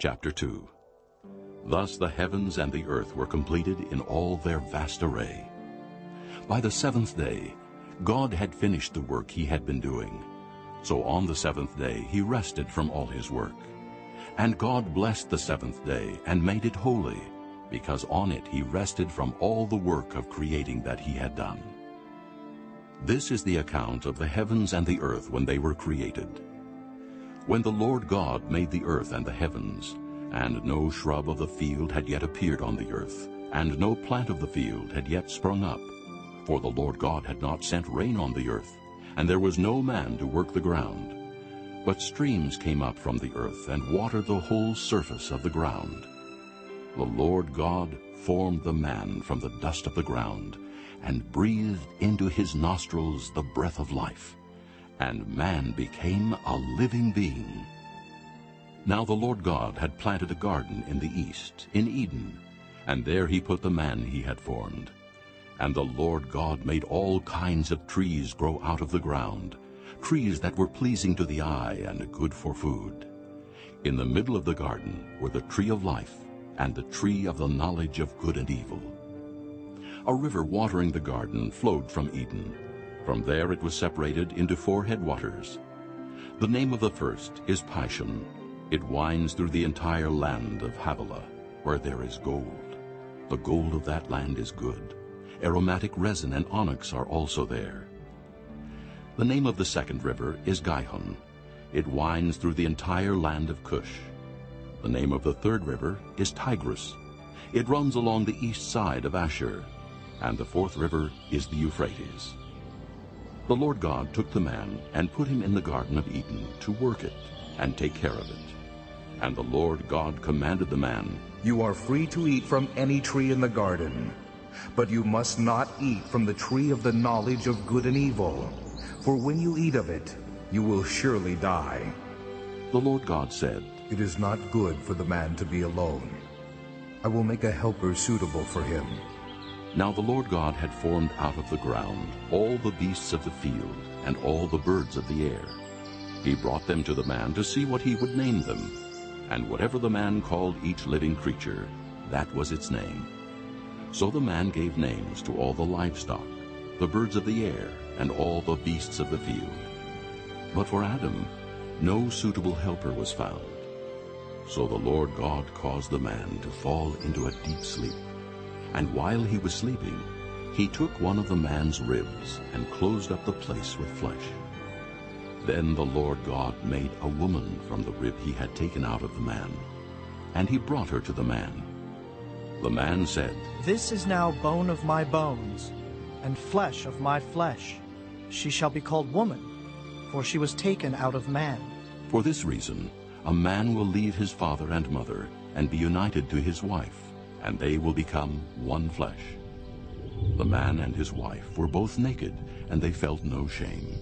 Chapter 2 Thus the heavens and the earth were completed in all their vast array. By the seventh day God had finished the work he had been doing. So on the seventh day he rested from all his work. And God blessed the seventh day and made it holy, because on it he rested from all the work of creating that he had done. This is the account of the heavens and the earth when they were created. When the Lord God made the earth and the heavens, and no shrub of the field had yet appeared on the earth, and no plant of the field had yet sprung up, for the Lord God had not sent rain on the earth, and there was no man to work the ground. But streams came up from the earth and watered the whole surface of the ground. The Lord God formed the man from the dust of the ground, and breathed into his nostrils the breath of life, and man became a living being. Now the Lord God had planted a garden in the east, in Eden, and there he put the man he had formed. And the Lord God made all kinds of trees grow out of the ground, trees that were pleasing to the eye and good for food. In the middle of the garden were the tree of life and the tree of the knowledge of good and evil. A river watering the garden flowed from Eden. From there it was separated into four headwaters. The name of the first is Pishon. It winds through the entire land of Havilah, where there is gold. The gold of that land is good. Aromatic resin and onyx are also there. The name of the second river is Gihon. It winds through the entire land of Cush. The name of the third river is Tigris. It runs along the east side of Ashur. And the fourth river is the Euphrates. The Lord God took the man and put him in the Garden of Eden to work it and take care of it. And the Lord God commanded the man, You are free to eat from any tree in the garden, but you must not eat from the tree of the knowledge of good and evil, for when you eat of it, you will surely die. The Lord God said, It is not good for the man to be alone. I will make a helper suitable for him. Now the Lord God had formed out of the ground all the beasts of the field and all the birds of the air. He brought them to the man to see what he would name them. And whatever the man called each living creature, that was its name. So the man gave names to all the livestock, the birds of the air, and all the beasts of the field. But for Adam no suitable helper was found. So the Lord God caused the man to fall into a deep sleep. And while he was sleeping, he took one of the man's ribs and closed up the place with flesh. Then the Lord God made a woman from the rib he had taken out of the man, and he brought her to the man. The man said, This is now bone of my bones, and flesh of my flesh. She shall be called woman, for she was taken out of man. For this reason, a man will leave his father and mother and be united to his wife, and they will become one flesh. The man and his wife were both naked, and they felt no shame.